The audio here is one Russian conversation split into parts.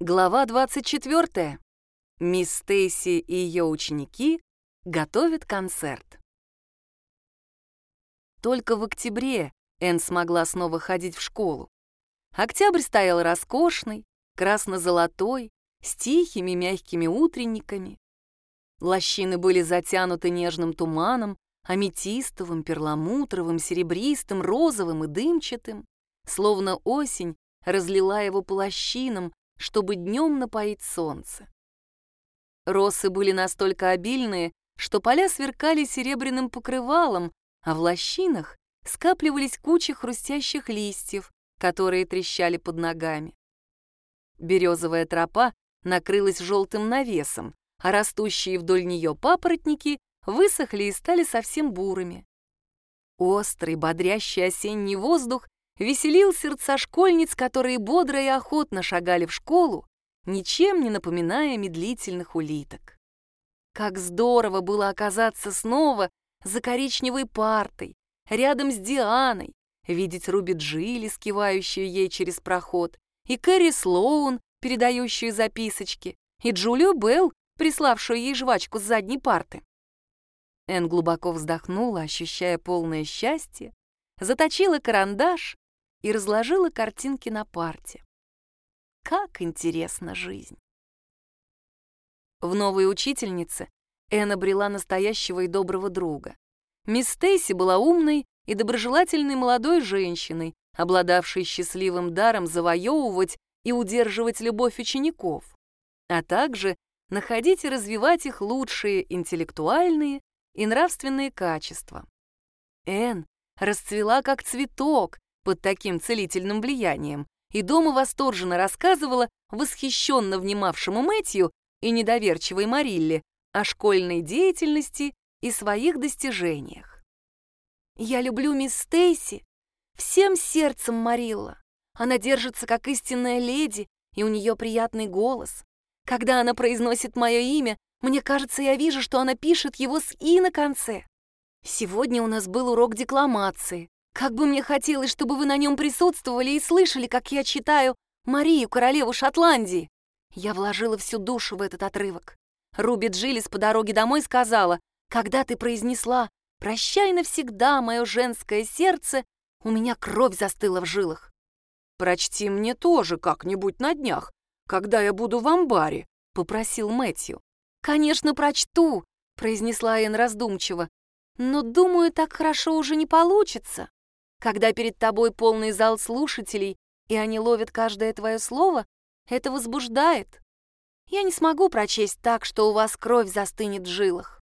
Глава 24. Мисс Стейси и ее ученики готовят концерт. Только в октябре Энн смогла снова ходить в школу. Октябрь стоял роскошный, красно-золотой, с тихими мягкими утренниками. Лощины были затянуты нежным туманом, аметистовым, перламутровым, серебристым, розовым и дымчатым, словно осень разлила его по лощинам, чтобы днем напоить солнце. Росы были настолько обильные, что поля сверкали серебряным покрывалом, а в лощинах скапливались кучи хрустящих листьев, которые трещали под ногами. Березовая тропа накрылась желтым навесом, а растущие вдоль нее папоротники высохли и стали совсем бурыми. Острый, бодрящий осенний воздух веселил сердца школьниц, которые бодро и охотно шагали в школу, ничем не напоминая медлительных улиток. Как здорово было оказаться снова за коричневой партой, рядом с Дианой, видеть Руби Джилли, скивающую ей через проход, и Кэрри Слоун, передающую записочки, и Джулию Белл, приславшую ей жвачку с задней парты. Эн глубоко вздохнула, ощущая полное счастье, заточила карандаш и разложила картинки на парте. Как интересна жизнь! В новой учительнице Энн обрела настоящего и доброго друга. Мисс Стейси была умной и доброжелательной молодой женщиной, обладавшей счастливым даром завоевывать и удерживать любовь учеников, а также находить и развивать их лучшие интеллектуальные и нравственные качества. Энн расцвела как цветок, под таким целительным влиянием, и дома восторженно рассказывала восхищенно внимавшему Мэтью и недоверчивой Марилле о школьной деятельности и своих достижениях. «Я люблю мисс Стейси всем сердцем, Марилла. Она держится как истинная леди, и у нее приятный голос. Когда она произносит мое имя, мне кажется, я вижу, что она пишет его с «и» на конце. Сегодня у нас был урок декламации. Как бы мне хотелось, чтобы вы на нем присутствовали и слышали, как я читаю Марию, королеву Шотландии. Я вложила всю душу в этот отрывок. Руби Джилис по дороге домой сказала, когда ты произнесла «Прощай навсегда, мое женское сердце», у меня кровь застыла в жилах. «Прочти мне тоже как-нибудь на днях, когда я буду в амбаре», — попросил Мэтью. «Конечно, прочту», — произнесла Энн раздумчиво. «Но, думаю, так хорошо уже не получится». Когда перед тобой полный зал слушателей, и они ловят каждое твое слово, это возбуждает. Я не смогу прочесть так, что у вас кровь застынет в жилах.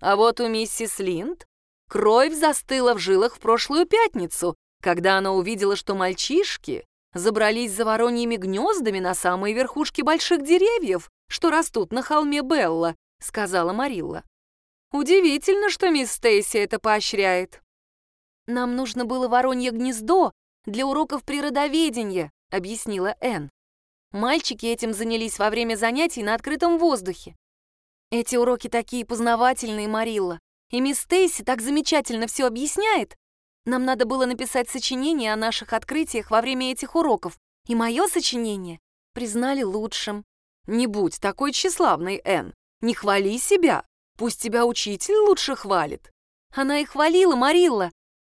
А вот у миссис Линд кровь застыла в жилах в прошлую пятницу, когда она увидела, что мальчишки забрались за вороньими гнездами на самые верхушки больших деревьев, что растут на холме Белла, сказала Марилла. Удивительно, что мисс Стейси это поощряет. «Нам нужно было воронье гнездо для уроков природоведения», — объяснила Энн. Мальчики этим занялись во время занятий на открытом воздухе. Эти уроки такие познавательные, Марилла. И мисс Стейси так замечательно все объясняет. Нам надо было написать сочинение о наших открытиях во время этих уроков, и мое сочинение признали лучшим. Не будь такой тщеславной, Энн. Не хвали себя. Пусть тебя учитель лучше хвалит. Она и хвалила, Марилла,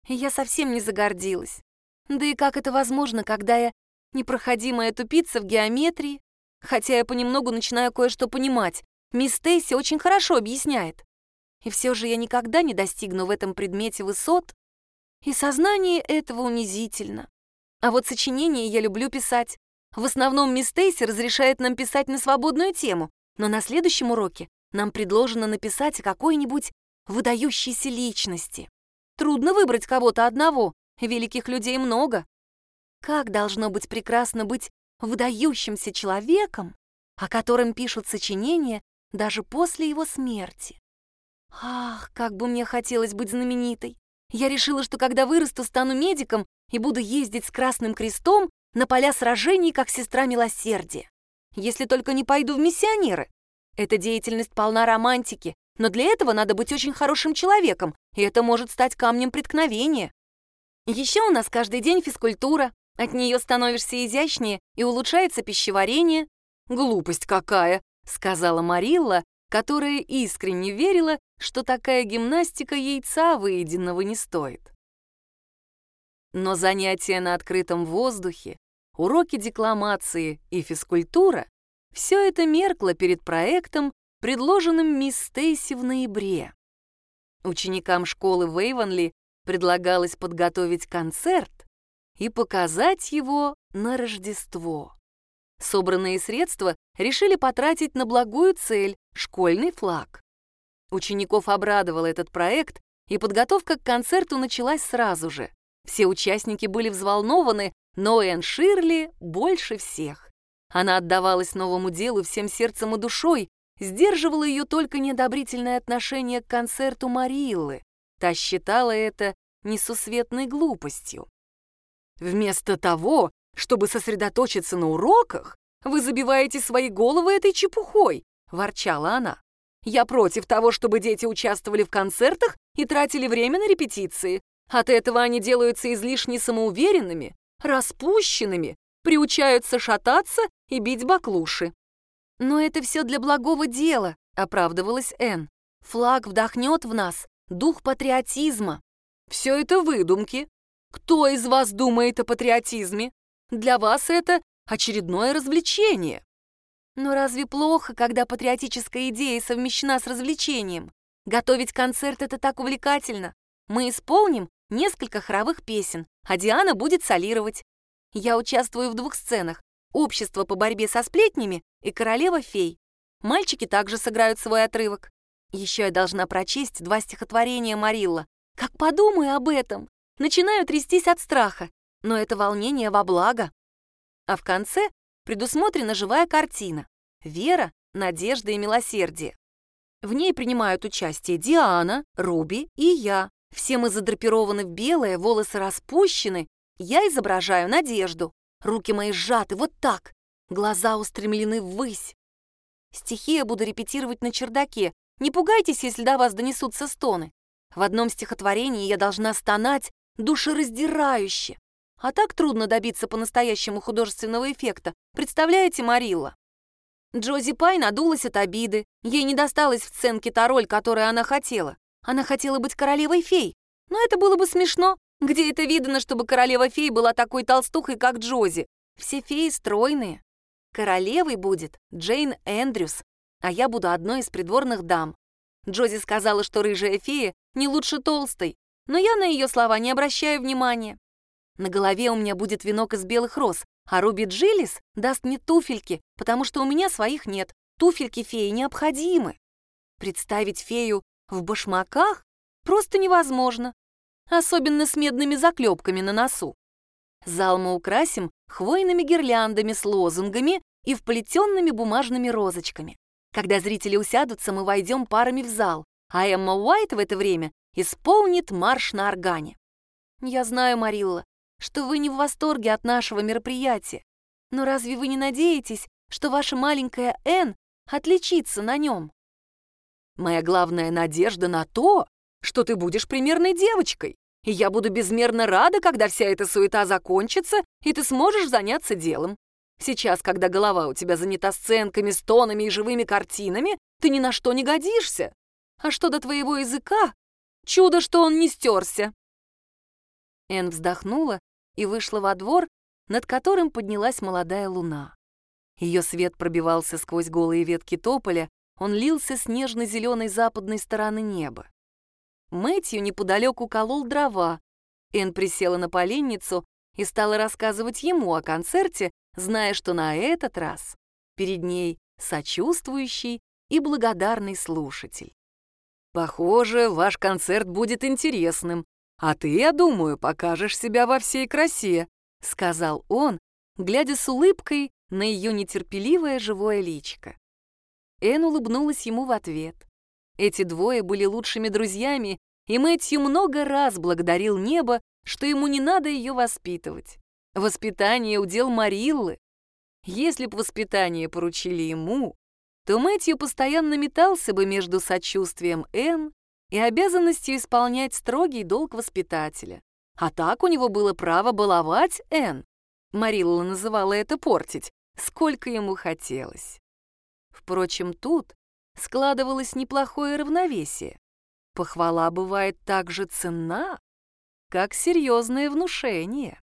я совсем не загордилась. Да и как это возможно, когда я непроходимая тупица в геометрии? Хотя я понемногу начинаю кое-что понимать. Мисс Стейси очень хорошо объясняет. И все же я никогда не достигну в этом предмете высот, и сознание этого унизительно. А вот сочинения я люблю писать. В основном мисс Стейси разрешает нам писать на свободную тему, но на следующем уроке нам предложено написать о какой-нибудь выдающейся личности. Трудно выбрать кого-то одного, великих людей много. Как должно быть прекрасно быть выдающимся человеком, о котором пишут сочинения даже после его смерти. Ах, как бы мне хотелось быть знаменитой. Я решила, что когда вырасту, стану медиком и буду ездить с красным крестом на поля сражений, как сестра милосердия. Если только не пойду в миссионеры. Эта деятельность полна романтики, но для этого надо быть очень хорошим человеком, и это может стать камнем преткновения. Еще у нас каждый день физкультура, От нее становишься изящнее и улучшается пищеварение. Глупость какая, сказала Марилла, которая искренне верила, что такая гимнастика яйца выеденного не стоит. Но занятия на открытом воздухе, уроки декламации и физкультура — все это меркло перед проектом, предложенным мисс Стейси в ноябре. Ученикам школы Вейвенли предлагалось подготовить концерт и показать его на Рождество. Собранные средства решили потратить на благую цель — школьный флаг. Учеников обрадовал этот проект, и подготовка к концерту началась сразу же. Все участники были взволнованы, но Энн Ширли больше всех. Она отдавалась новому делу всем сердцем и душой, сдерживала ее только неодобрительное отношение к концерту Мариллы. Та считала это несусветной глупостью. Вместо того, чтобы сосредоточиться на уроках, вы забиваете свои головы этой чепухой, ворчала она. Я против того, чтобы дети участвовали в концертах и тратили время на репетиции. От этого они делаются излишне самоуверенными, распущенными, приучаются шататься и бить баклуши. Но это все для благого дела, оправдывалась Энн. Флаг вдохнет в нас дух патриотизма. Все это выдумки. Кто из вас думает о патриотизме? Для вас это очередное развлечение. Но разве плохо, когда патриотическая идея совмещена с развлечением? Готовить концерт — это так увлекательно. Мы исполним несколько хоровых песен, а Диана будет солировать. Я участвую в двух сценах «Общество по борьбе со сплетнями» и «Королева-фей». Мальчики также сыграют свой отрывок. Еще я должна прочесть два стихотворения Марилла. Как подумаю об этом, начинаю трястись от страха, но это волнение во благо. А в конце предусмотрена живая картина «Вера, надежда и милосердие». В ней принимают участие Диана, Руби и я, все мы задрапированы в белое, волосы распущены. Я изображаю надежду. Руки мои сжаты вот так. Глаза устремлены ввысь. Стихи я буду репетировать на чердаке. Не пугайтесь, если до вас донесутся стоны. В одном стихотворении я должна стонать душераздирающе. А так трудно добиться по-настоящему художественного эффекта. Представляете, Марилла? Джози Пай надулась от обиды. Ей не досталась в сценке та роль, которую она хотела. Она хотела быть королевой-фей. Но это было бы смешно. Где это видно, чтобы королева-фей была такой толстухой, как Джози? Все феи стройные. Королевой будет Джейн Эндрюс, а я буду одной из придворных дам. Джози сказала, что рыжая фея не лучше толстой, но я на ее слова не обращаю внимания. На голове у меня будет венок из белых роз, а Руби Джилис даст мне туфельки, потому что у меня своих нет. Туфельки феи необходимы. Представить фею в башмаках просто невозможно, особенно с медными заклепками на носу. Зал мы украсим хвойными гирляндами с лозунгами и вплетенными бумажными розочками. Когда зрители усядутся, мы войдем парами в зал, а Эмма Уайт в это время исполнит марш на органе. Я знаю, Марилла, что вы не в восторге от нашего мероприятия, но разве вы не надеетесь, что ваша маленькая Энн отличится на нем? Моя главная надежда на то, что ты будешь примерной девочкой, и я буду безмерно рада, когда вся эта суета закончится, и ты сможешь заняться делом. Сейчас, когда голова у тебя занята сценками, стонами и живыми картинами, ты ни на что не годишься. А что до твоего языка? Чудо, что он не стерся. Эн вздохнула и вышла во двор, над которым поднялась молодая луна. Ее свет пробивался сквозь голые ветки тополя, он лился с нежно-зеленой западной стороны неба. Мэтью неподалеку колол дрова. Эн присела на поленницу и стала рассказывать ему о концерте, зная, что на этот раз перед ней сочувствующий и благодарный слушатель. «Похоже, ваш концерт будет интересным, а ты, я думаю, покажешь себя во всей красе», — сказал он, глядя с улыбкой на ее нетерпеливое живое личико. Эн улыбнулась ему в ответ. Эти двое были лучшими друзьями, и Мэтью много раз благодарил небо, что ему не надо ее воспитывать. Воспитание — удел Мариллы. Если б воспитание поручили ему, то Мэтью постоянно метался бы между сочувствием Эн и обязанностью исполнять строгий долг воспитателя. А так у него было право баловать Эн. Марилла называла это портить, сколько ему хотелось. Впрочем, тут складывалось неплохое равновесие. Похвала бывает так же ценна, как серьезное внушение.